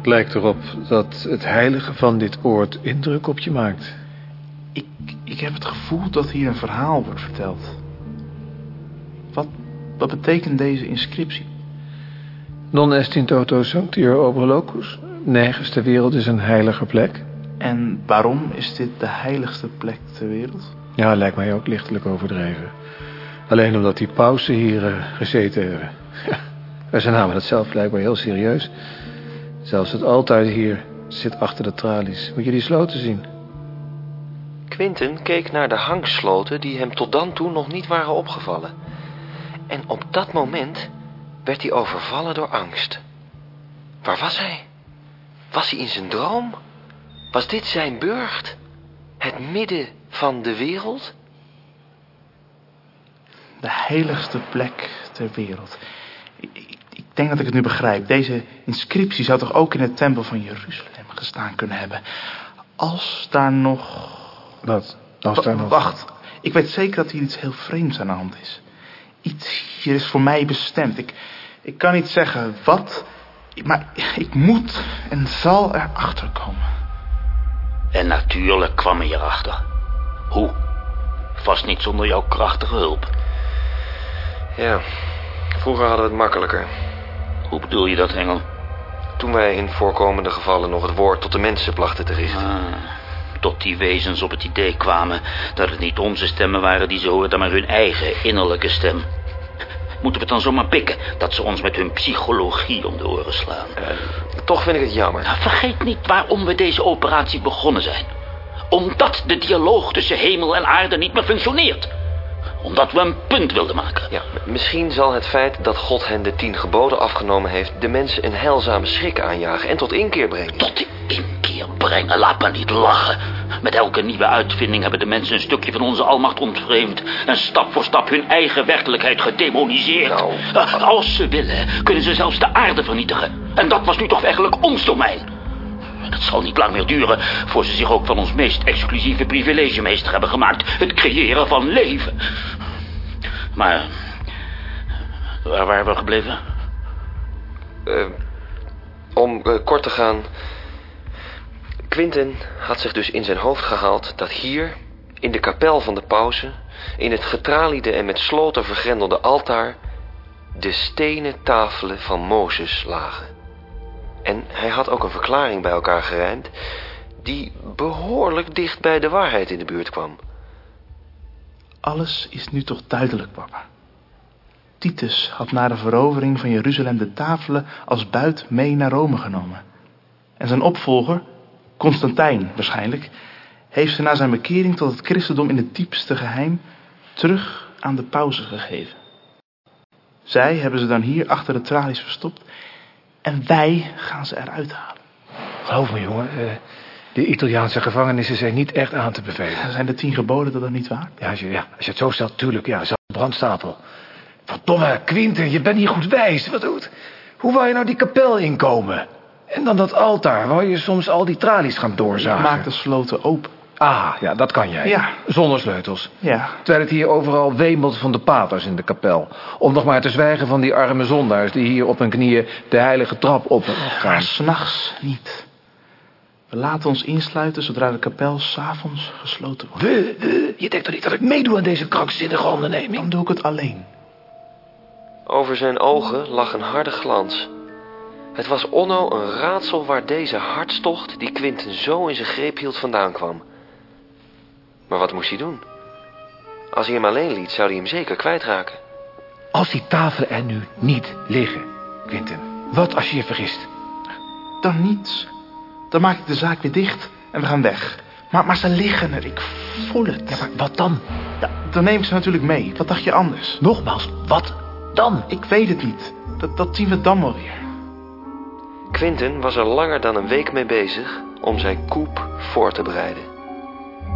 Het lijkt erop dat het heilige van dit oord indruk op je maakt. Ik, ik heb het gevoel dat hier een verhaal wordt verteld. Wat, wat betekent deze inscriptie? Non est in toto sanctior ober locus. Nergens ter wereld is een heiliger plek. En waarom is dit de heiligste plek ter wereld? Ja, lijkt mij ook lichtelijk overdreven. Alleen omdat die pausen hier eh, gezeten hebben. Ja, ze namen het zelf blijkbaar heel serieus. Zelfs het altaar hier zit achter de tralies. Moet je die sloten zien? Quinten keek naar de hangsloten die hem tot dan toe nog niet waren opgevallen. En op dat moment werd hij overvallen door angst. Waar was hij? Was hij in zijn droom? Was dit zijn burcht? Het midden van de wereld? De heiligste plek ter wereld. Ik denk dat ik het nu begrijp. Deze inscriptie zou toch ook in de tempel van Jeruzalem gestaan kunnen hebben. Als daar nog... Wat? Als daar nog... Wacht, ik weet zeker dat hier iets heel vreemds aan de hand is. Iets hier is voor mij bestemd. Ik, ik kan niet zeggen wat, maar ik moet en zal erachter komen. En natuurlijk kwam hij erachter. Hoe? Vast niet zonder jouw krachtige hulp. Ja, vroeger hadden we het makkelijker. Hoe bedoel je dat, Engel? Toen wij in voorkomende gevallen nog het woord tot de mensen plachten te richten. Ah, tot die wezens op het idee kwamen dat het niet onze stemmen waren die ze hoorden, maar hun eigen innerlijke stem. Moeten we het dan zomaar pikken dat ze ons met hun psychologie om de oren slaan? Uh, toch vind ik het jammer. Nou, vergeet niet waarom we deze operatie begonnen zijn. Omdat de dialoog tussen hemel en aarde niet meer functioneert. Omdat we een punt wilden maken. Ja, misschien zal het feit dat God hen de tien geboden afgenomen heeft... de mensen een heilzame schrik aanjagen en tot inkeer brengen. Tot inkeer brengen? Laat me niet lachen. Met elke nieuwe uitvinding hebben de mensen een stukje van onze almacht ontvreemd... en stap voor stap hun eigen werkelijkheid gedemoniseerd. Nou. Als ze willen, kunnen ze zelfs de aarde vernietigen. En dat was nu toch eigenlijk ons domein. Het zal niet lang meer duren... voor ze zich ook van ons meest exclusieve privilegemeester hebben gemaakt... het creëren van leven. Maar... waar waren we gebleven? Uh, om uh, kort te gaan... Quinten had zich dus in zijn hoofd gehaald dat hier, in de kapel van de pauze, in het getraliede en met sloten vergrendelde altaar, de stenen tafelen van Mozes lagen. En hij had ook een verklaring bij elkaar gerijmd, die behoorlijk dicht bij de waarheid in de buurt kwam. Alles is nu toch duidelijk, papa. Titus had na de verovering van Jeruzalem de tafelen als buit mee naar Rome genomen. En zijn opvolger, Constantijn waarschijnlijk, heeft ze na zijn bekering tot het christendom in het diepste geheim terug aan de pauze gegeven. Zij hebben ze dan hier achter de tralies verstopt en wij gaan ze eruit halen. Geloof me, jongen, uh, de Italiaanse gevangenissen zijn niet echt aan te bevelen. Zijn de tien geboden dat dan niet waar? Ja, als je, ja, als je het zo stelt, tuurlijk, ja, zelfs een brandstapel. Verdomme, Quinten, je bent niet goed wijs. Wat doet? Hoe wou je nou die kapel inkomen? En dan dat altaar, waar je soms al die tralies gaan doorzagen. Maak de sloten open. Ah, ja, dat kan jij. Ja. Zonder sleutels. Ja. Terwijl het hier overal wemelt van de paters in de kapel. Om nog maar te zwijgen van die arme zondaars... die hier op hun knieën de heilige trap op gaan. Maar s'nachts niet. We laten ons insluiten zodra de kapel s'avonds gesloten wordt. We, we, je denkt toch niet dat ik meedoe aan deze krankzinnige onderneming? Dan doe ik het alleen. Over zijn ogen lag een harde glans. Het was Onno een raadsel waar deze hartstocht... die Quinten zo in zijn greep hield vandaan kwam. Maar wat moest hij doen? Als hij hem alleen liet, zou hij hem zeker kwijtraken. Als die tafelen er nu niet liggen, Quinten. Wat als je je vergist? Dan niets. Dan maak ik de zaak weer dicht en we gaan weg. Maar, maar ze liggen er, ik voel het. Ja, maar wat dan? Ja, dan neem ik ze natuurlijk mee. Wat dacht je anders? Nogmaals, wat dan? Ik weet het niet. Dat, dat zien we dan wel weer. Quinten was er langer dan een week mee bezig om zijn koep voor te bereiden.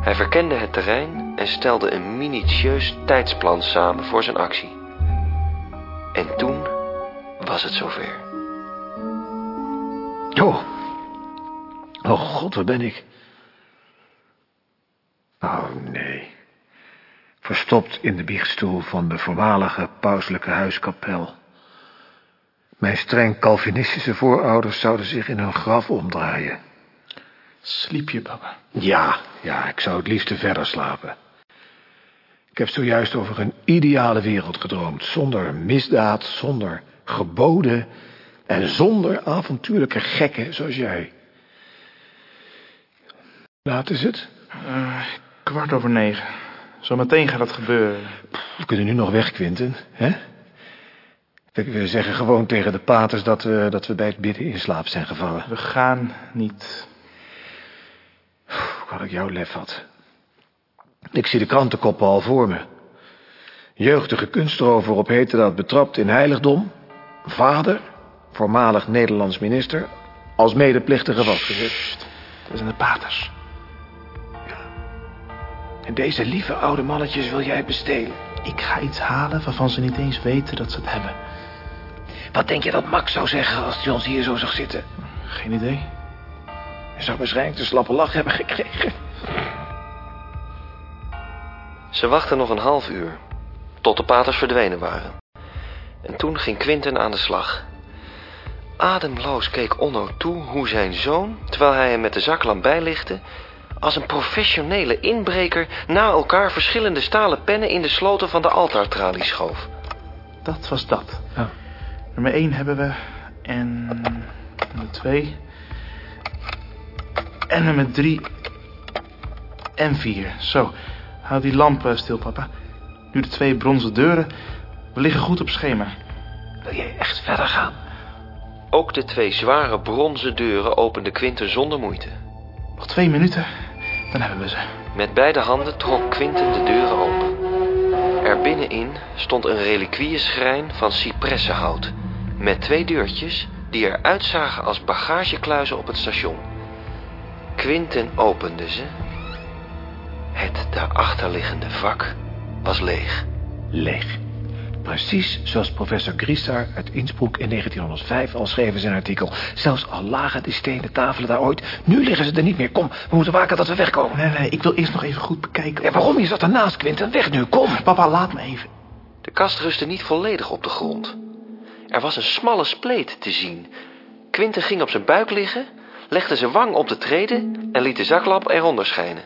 Hij verkende het terrein en stelde een minutieus tijdsplan samen voor zijn actie. En toen was het zover. Oh. Oh god, waar ben ik? Oh nee. Verstopt in de biechtstoel van de voormalige pauselijke huiskapel. Mijn streng Calvinistische voorouders zouden zich in hun graf omdraaien. Sliep je, papa? Ja, ja, ik zou het liefst verder slapen. Ik heb zojuist over een ideale wereld gedroomd. Zonder misdaad, zonder geboden en zonder avontuurlijke gekken zoals jij. Laat is het? Uh, kwart over negen. Zometeen gaat het gebeuren. We kunnen nu nog weg, Quinten, hè? We zeggen gewoon tegen de paters dat we, dat we bij het bidden in slaap zijn gevallen. We gaan niet. Wat ik jouw lef had. Ik zie de krantenkoppen al voor me. Jeugdige kunstrover op heette dat betrapt in heiligdom. Vader, voormalig Nederlands minister, als medeplichtige vastgezet. Dat zijn de paters. En deze lieve oude mannetjes wil jij bestelen. Ik ga iets halen waarvan ze niet eens weten dat ze het hebben. Wat denk je dat Max zou zeggen als hij ons hier zo zag zitten? Geen idee. Hij zou waarschijnlijk de slappe lach hebben gekregen. Ze wachten nog een half uur, tot de paters verdwenen waren. En toen ging Quinten aan de slag. Ademloos keek Onno toe hoe zijn zoon, terwijl hij hem met de zaklamp bijlichtte, als een professionele inbreker na elkaar verschillende stalen pennen in de sloten van de altaartralie schoof. Dat was dat. Ja. Nummer 1 hebben we. En nummer 2. En nummer 3. En 4. Zo. Hou die lamp eh, stil, papa. Nu de twee bronzen deuren. We liggen goed op schema. Wil jij echt verder gaan? Ook de twee zware bronzen deuren opende Quinten zonder moeite. Nog twee minuten, dan hebben we ze. Met beide handen trok Quinten de deuren open. Er binnenin stond een reliquieënschrijn van cipressenhout... met twee deurtjes die eruit zagen als bagagekluizen op het station. Quinten opende ze. Het daarachterliggende vak was leeg. Leeg. Precies zoals professor Griestar uit Innsbruck in 1905 al schreef in zijn artikel. Zelfs al lagen die stenen tafelen daar ooit, nu liggen ze er niet meer. Kom, we moeten waken dat we wegkomen. Nee, nee, ik wil eerst nog even goed bekijken. Ja, waarom? Je zat ernaast, Quinten. Weg nu, kom. Papa, laat me even. De kast rustte niet volledig op de grond. Er was een smalle spleet te zien. Quinten ging op zijn buik liggen, legde zijn wang op de treden en liet de zaklamp eronder schijnen.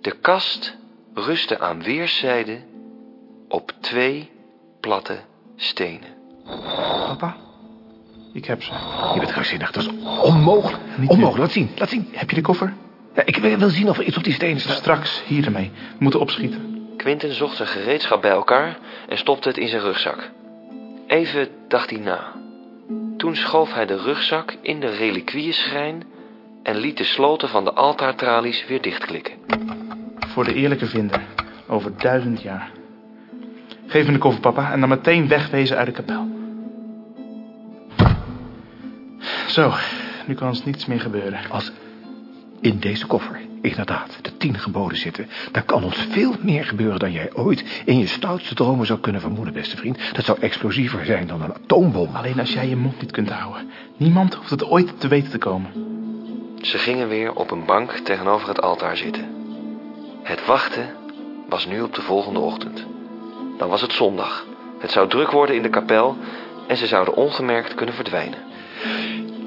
De kast rustte aan weerszijden op twee platte stenen. Papa, ik heb ze. Je bent krankzinnig, dat is onmogelijk. Niet onmogelijk, laat zien, laat zien. Heb je de koffer? Ja, ik wil zien of er iets op die stenen staat. Straks, hier ermee. We moeten opschieten. Quinten zocht zijn gereedschap bij elkaar en stopte het in zijn rugzak. Even dacht hij na. Toen schoof hij de rugzak in de reliquieënschrijn en liet de sloten van de altaartralies weer dichtklikken. Voor de eerlijke vinder, over duizend jaar. Geef hem de koffer, papa, en dan meteen wegwezen uit de kapel. Zo, nu kan ons niets meer gebeuren. Als in deze koffer inderdaad de tien geboden zitten... dan kan ons veel meer gebeuren dan jij ooit in je stoutste dromen zou kunnen vermoeden, beste vriend. Dat zou explosiever zijn dan een atoombom. Alleen als jij je mond niet kunt houden. Niemand hoeft het ooit te weten te komen. Ze gingen weer op een bank tegenover het altaar zitten. Het wachten was nu op de volgende ochtend. Dan was het zondag. Het zou druk worden in de kapel en ze zouden ongemerkt kunnen verdwijnen.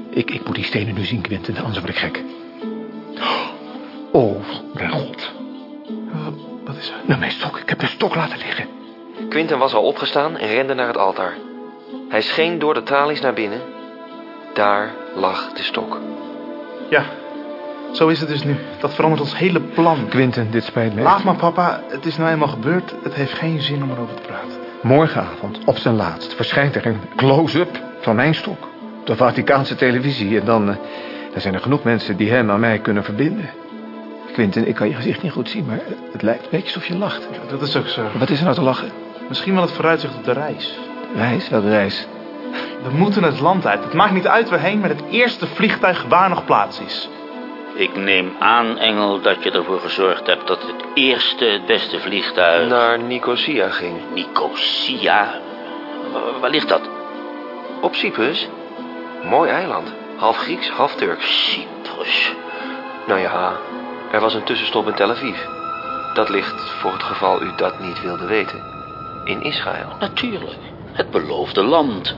Ik, ik moet die stenen nu zien, Quentin, anders word ik gek. Oh, mijn god. Wat is er? Nou, mijn stok. Ik heb mijn stok laten liggen. Quinten was al opgestaan en rende naar het altaar. Hij scheen door de tralies naar binnen. Daar lag de stok. Ja, zo is het dus nu. Dat verandert ons hele plan. Quinten, dit spijt me. Laat maar, papa. Het is nou eenmaal gebeurd. Het heeft geen zin om erover te praten. Morgenavond, op zijn laatst, verschijnt er een close-up van mijn stok. Op de Vaticaanse televisie. En dan, uh, er zijn er genoeg mensen die hem aan mij kunnen verbinden. Quinten, ik kan je gezicht niet goed zien, maar het lijkt een beetje alsof je lacht. Ja, dat is ook zo. Wat is er nou te lachen? Misschien wel het vooruitzicht op de reis. Reis? Welke reis? We moeten het land uit. Het maakt niet uit waarheen, maar het eerste vliegtuig waar nog plaats is. Ik neem aan, Engel, dat je ervoor gezorgd hebt dat het eerste, het beste vliegtuig... Naar Nicosia ging. Nicosia? Waar ligt dat? Op Cyprus. Mooi eiland. Half Grieks, half Turks. Cyprus? Nou ja, er was een tussenstop in Tel Aviv. Dat ligt, voor het geval u dat niet wilde weten, in Israël. Natuurlijk. Het beloofde land.